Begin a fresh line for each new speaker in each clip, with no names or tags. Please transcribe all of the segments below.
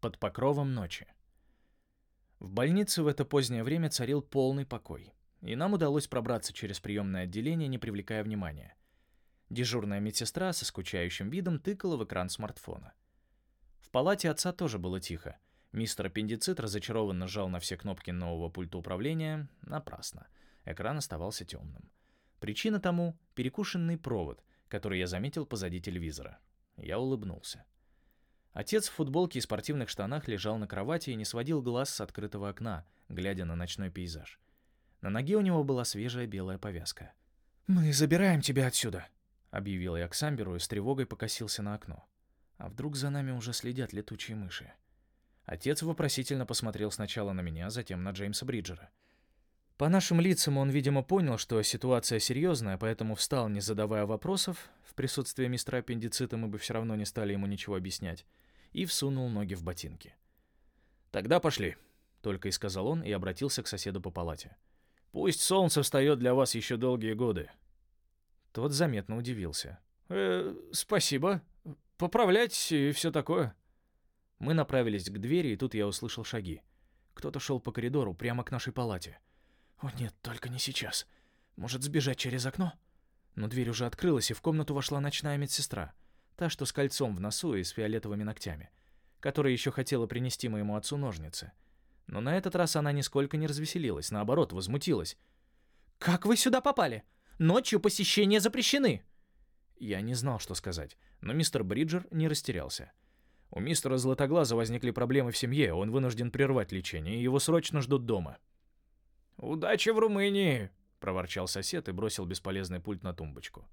Под покровом ночи. В больнице в это позднее время царил полный покой, и нам удалось пробраться через приемное отделение, не привлекая внимания. Дежурная медсестра со скучающим видом тыкала в экран смартфона. В палате отца тоже было тихо. Мистер Аппендицит разочарованно жал на все кнопки нового пульта управления. Напрасно. Экран оставался темным. Причина тому — перекушенный провод, который я заметил позади телевизора. Я улыбнулся. Отец в футболке и спортивных штанах лежал на кровати и не сводил глаз с открытого окна, глядя на ночной пейзаж. На ноге у него была свежая белая повязка.
«Мы забираем тебя отсюда», — объявил я
Ксамберу и с тревогой покосился на окно. А вдруг за нами уже следят летучие мыши? Отец вопросительно посмотрел сначала на меня, затем на Джеймса Бриджера. По нашим лицам он, видимо, понял, что ситуация серьезная, поэтому встал, не задавая вопросов. В присутствии мистера аппендицита мы бы все равно не стали ему ничего объяснять. И всунул ноги в ботинки. «Тогда пошли», — только и сказал он и обратился к соседу по палате. «Пусть солнце встает для вас еще долгие годы». Тот заметно удивился. «Э, спасибо. Поправлять и все такое». Мы направились к двери, и тут я услышал шаги. Кто-то шел по коридору прямо к нашей палате.
«О нет, только не сейчас. Может, сбежать через окно?»
Но дверь уже открылась, и в комнату вошла ночная медсестра. Та, что с кольцом в носу и с фиолетовыми ногтями. Которая еще хотела принести моему отцу ножницы. Но на этот раз она нисколько не развеселилась, наоборот, возмутилась.
«Как вы сюда попали? Ночью посещения запрещены!»
Я не знал, что сказать, но мистер Бриджер не растерялся. У мистера Златоглаза возникли проблемы в семье, он вынужден прервать лечение, и его срочно ждут дома.
«Удачи в Румынии!» — проворчал сосед и бросил бесполезный пульт на тумбочку.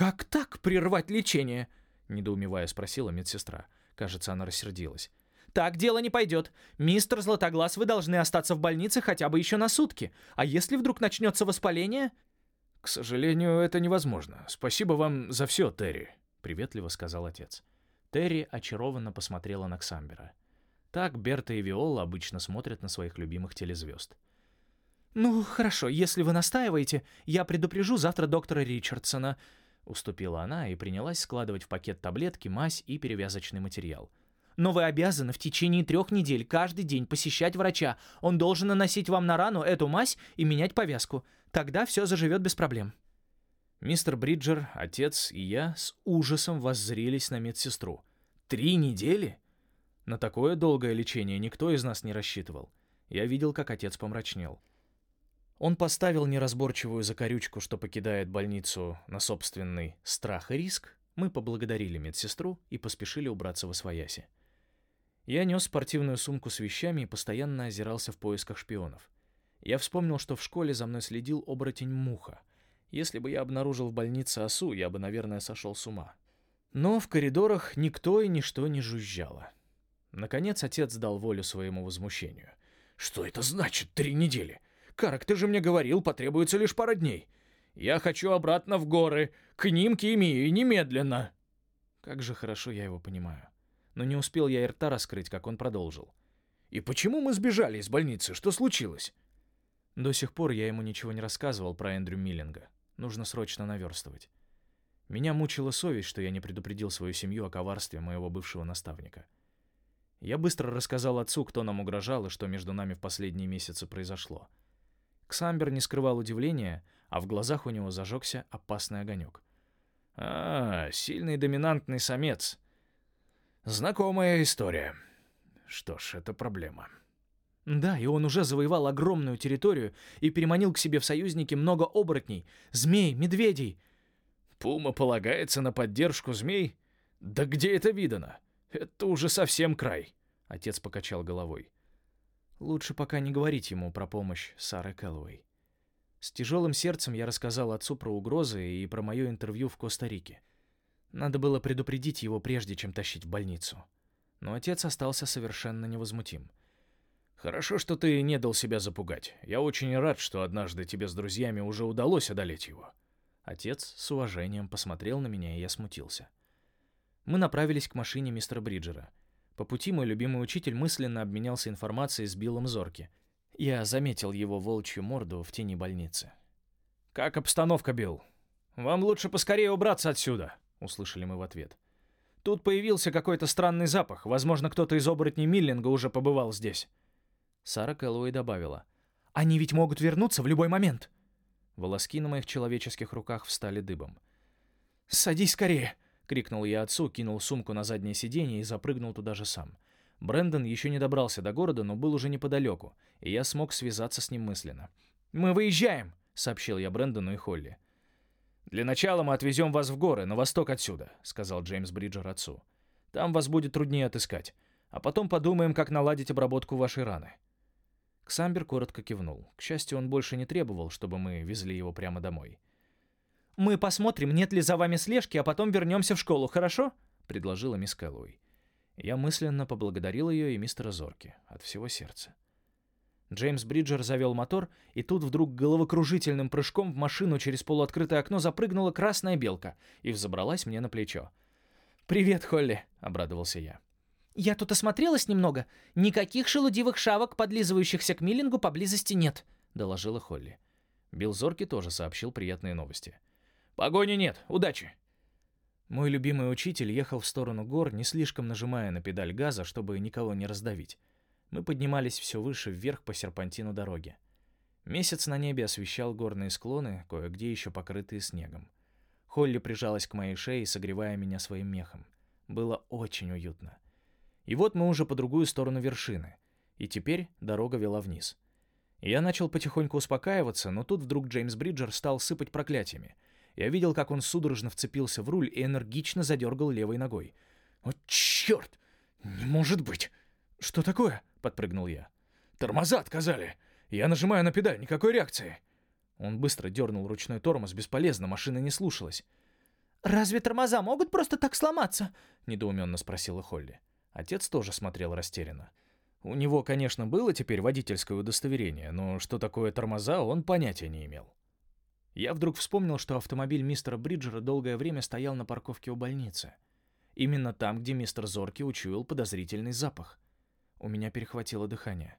«Как так прервать лечение?»
— недоумевая спросила медсестра. Кажется, она рассердилась.
«Так дело не пойдет. Мистер Златоглаз, вы должны остаться в больнице хотя бы еще на сутки. А если вдруг начнется воспаление?»
«К сожалению, это невозможно. Спасибо вам за все, Терри», — приветливо сказал отец. Терри очарованно посмотрела на Ксамбера. Так Берта и Виола обычно смотрят на своих любимых телезвезд.
«Ну, хорошо, если вы настаиваете, я предупрежу завтра доктора Ричардсона», — уступила она и принялась складывать в пакет таблетки, мазь и перевязочный материал. «Но вы обязаны в течение трех недель каждый день посещать врача. Он должен наносить вам на рану эту мазь и менять повязку. Тогда все заживет без проблем».
Мистер Бриджер, отец и я с ужасом воззрелись на медсестру. «Три недели?» На такое долгое лечение никто из нас не рассчитывал. Я видел, как отец помрачнел. Он поставил неразборчивую закорючку, что покидает больницу на собственный страх и риск. Мы поблагодарили медсестру и поспешили убраться во свояси. Я нес спортивную сумку с вещами и постоянно озирался в поисках шпионов. Я вспомнил, что в школе за мной следил оборотень Муха. Если бы я обнаружил в больнице осу, я бы, наверное, сошел с ума. Но в коридорах никто и ничто не жужжало. Наконец отец дал волю своему возмущению.
«Что это значит три недели? «Карак, ты же мне говорил, потребуется лишь пара дней. Я хочу обратно в горы, к ним, к Емии, немедленно».
Как же хорошо я его понимаю. Но не успел я и рта раскрыть, как он продолжил.
«И почему мы сбежали из больницы? Что случилось?»
До сих пор я ему ничего не рассказывал про Эндрю Миллинга. Нужно срочно наверстывать. Меня мучила совесть, что я не предупредил свою семью о коварстве моего бывшего наставника. Я быстро рассказал отцу, кто нам угрожал и что между нами в последние месяцы произошло. Ксамбер не скрывал удивления, а в глазах у него зажегся опасный огонек.
«А, сильный доминантный самец. Знакомая история. Что ж, это проблема».
Да, и он уже завоевал огромную территорию и переманил к себе в союзники много оборотней, змей, медведей.
Пума полагается на поддержку змей? Да где это видано? Это уже совсем край.
Отец покачал головой. Лучше пока не говорить ему про помощь Сары Кэллоуэй. С тяжелым сердцем я рассказал отцу про угрозы и про мое интервью в Коста-Рике. Надо было предупредить его, прежде чем тащить в больницу. Но отец остался совершенно невозмутим.
«Хорошо, что ты не дал себя запугать. Я очень рад, что однажды тебе с друзьями уже удалось одолеть его».
Отец с уважением посмотрел на меня, и я смутился. Мы направились к машине мистера Бриджера — по пути мой любимый учитель мысленно обменялся информацией с Биллом Зорки. Я заметил его волчью морду в тени больницы.
«Как обстановка, Билл? Вам лучше поскорее убраться отсюда», — услышали мы в ответ.
Тут появился какой-то странный запах. Возможно, кто-то из оборотней Миллинга уже побывал здесь.
Сара Кэллоуэй добавила. «Они ведь могут вернуться в любой момент». Волоски на моих человеческих руках встали дыбом.
«Садись скорее!» — крикнул я отцу, кинул сумку на заднее сиденье и запрыгнул туда же сам. Брэндон еще не добрался до города, но был уже неподалеку, и я смог связаться с ним мысленно. «Мы выезжаем!» — сообщил я Брэндону и Холли. «Для начала мы отвезем вас в горы, на восток отсюда», — сказал Джеймс Бриджер отцу. «Там вас будет труднее отыскать. А потом подумаем, как наладить обработку вашей раны». Ксамбер коротко кивнул. К счастью, он больше не требовал, чтобы мы везли его прямо домой.
«Мы посмотрим, нет ли за вами слежки, а потом вернемся в школу, хорошо?» — предложила мисс Кэллоуи. Я мысленно поблагодарил ее и мистера Зорки от всего сердца. Джеймс Бриджер завел мотор, и тут вдруг головокружительным прыжком в машину через полуоткрытое окно запрыгнула красная белка и взобралась мне на плечо.
«Привет, Холли!» — обрадовался я.
«Я тут осмотрелась немного. Никаких шелудивых шавок, подлизывающихся к Миллингу, поблизости нет», — доложила Холли.
Билл Зорки тоже сообщил приятные новости. «Погони нет. Удачи!» Мой любимый учитель ехал в сторону гор, не слишком нажимая на педаль газа, чтобы никого не раздавить. Мы поднимались все выше вверх по серпантину дороги. Месяц на небе освещал горные склоны, кое-где еще покрытые снегом. Холли прижалась к моей шее, согревая меня своим мехом. Было очень уютно. И вот мы уже по другую сторону вершины. И теперь дорога вела вниз. Я начал потихоньку успокаиваться, но тут вдруг Джеймс Бриджер стал сыпать проклятиями. Я видел, как он судорожно вцепился в руль и энергично задергал левой ногой. «О, черт! Не может быть!» «Что такое?» — подпрыгнул я. «Тормоза отказали! Я нажимаю на педаль, никакой реакции!» Он быстро дернул ручной тормоз, бесполезно, машина не слушалась.
«Разве тормоза могут просто так сломаться?»
— недоуменно спросила Холли. Отец тоже смотрел растерянно. У него, конечно, было теперь водительское удостоверение, но что такое тормоза, он понятия не имел. Я вдруг вспомнил, что автомобиль мистера Бриджера долгое время стоял на парковке у больницы. Именно там, где мистер Зорки учуял подозрительный запах. У меня перехватило дыхание.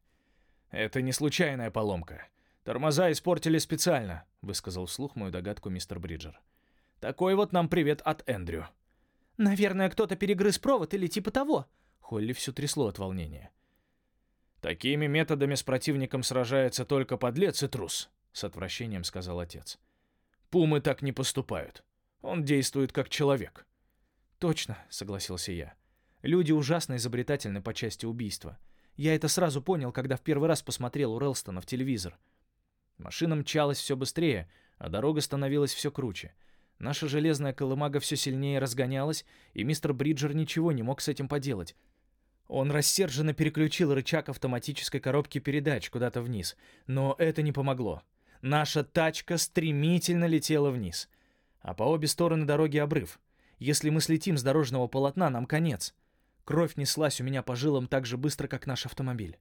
«Это не случайная поломка. Тормоза испортили специально», — высказал вслух мою догадку мистер Бриджер. «Такой вот нам привет от Эндрю».
«Наверное, кто-то перегрыз провод или типа того»,
Холли все трясло от волнения. «Такими методами с противником сражается только подлец и трус», — с отвращением сказал отец. «Пумы так не поступают. Он действует как человек».
«Точно», — согласился я. «Люди ужасно изобретательны по части убийства. Я это сразу понял, когда в первый раз посмотрел у Релстона в телевизор».
Машина мчалась все быстрее, а дорога становилась все круче. Наша железная колымага все сильнее разгонялась, и мистер Бриджер ничего не мог с этим поделать. Он рассерженно переключил рычаг автоматической коробки передач куда-то вниз, но это не помогло. Наша тачка стремительно летела вниз. А по обе стороны дороги обрыв. Если мы слетим с дорожного полотна, нам конец. Кровь неслась у меня по жилам так же быстро, как наш автомобиль.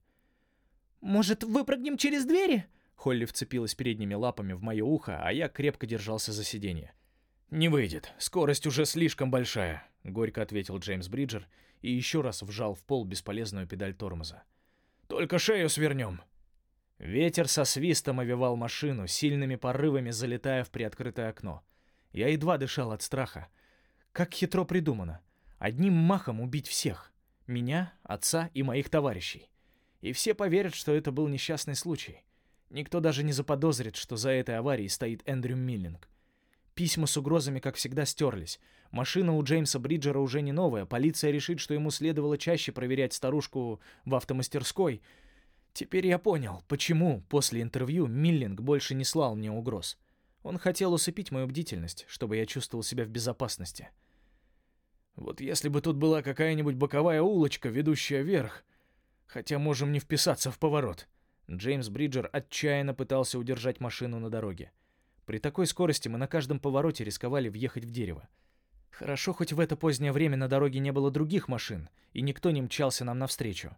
«Может, выпрыгнем через двери?»
Холли вцепилась передними лапами в мое ухо, а я крепко держался за сиденье. «Не выйдет. Скорость уже слишком большая», — горько ответил Джеймс Бриджер и еще раз вжал в пол бесполезную педаль тормоза. «Только шею свернем!» Ветер со свистом овивал машину, сильными порывами залетая в приоткрытое окно. Я едва дышал от страха. Как хитро придумано. Одним махом убить всех. Меня, отца и моих товарищей. И все поверят, что это был несчастный случай. Никто даже не заподозрит, что за этой аварией стоит Эндрю Миллинг. Письма с угрозами, как всегда, стерлись. Машина у Джеймса Бриджера уже не новая. Полиция решит, что ему следовало чаще проверять старушку в автомастерской. Теперь я понял, почему после интервью Миллинг больше не слал мне угроз. Он хотел усыпить мою бдительность, чтобы я чувствовал себя в безопасности. Вот если бы тут была какая-нибудь боковая улочка, ведущая вверх, хотя можем не вписаться в поворот. Джеймс Бриджер отчаянно пытался удержать машину на дороге. При такой скорости мы на каждом повороте рисковали въехать в дерево. Хорошо, хоть в это позднее время на дороге не было других машин, и никто не мчался нам навстречу.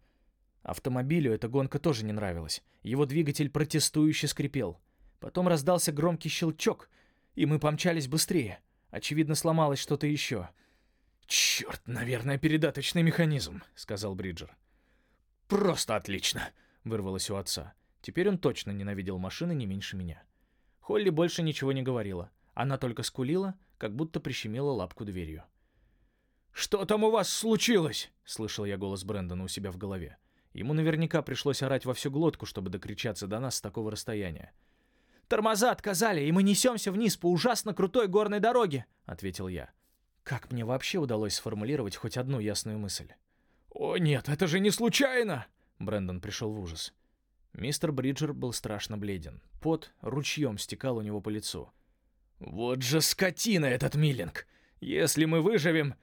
Автомобилю эта гонка тоже не нравилась. Его двигатель протестующе скрипел. Потом раздался громкий щелчок, и мы помчались быстрее. Очевидно, сломалось что-то еще. «Черт, наверное, передаточный механизм», — сказал Бриджер. «Просто отлично», — вырвалось у отца. Теперь он точно ненавидел машины не меньше меня. Холли больше ничего не говорила. Она только скулила, как будто прищемила лапку дверью.
«Что там у вас случилось?»
— слышал я голос Брэндона у себя в голове. Ему наверняка пришлось орать во всю глотку, чтобы докричаться до нас с такого расстояния.
«Тормоза отказали, и мы несемся вниз по ужасно крутой горной дороге», — ответил я.
Как мне вообще удалось сформулировать хоть одну ясную мысль?
«О нет, это же не случайно!»
Брэндон пришел в ужас. Мистер Бриджер был страшно бледен. Пот ручьем стекал у него по лицу.
«Вот же скотина этот Миллинг! Если мы выживем...»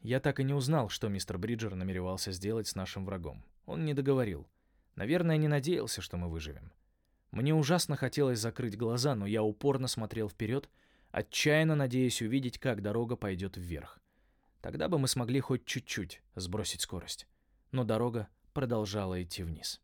Я так и не узнал, что мистер Бриджер намеревался сделать с нашим врагом. Он не договорил. Наверное, не надеялся, что мы выживем. Мне ужасно хотелось закрыть глаза, но я упорно смотрел вперед, отчаянно надеясь увидеть, как дорога пойдет вверх. Тогда бы мы смогли хоть чуть-чуть сбросить скорость. Но дорога продолжала идти вниз.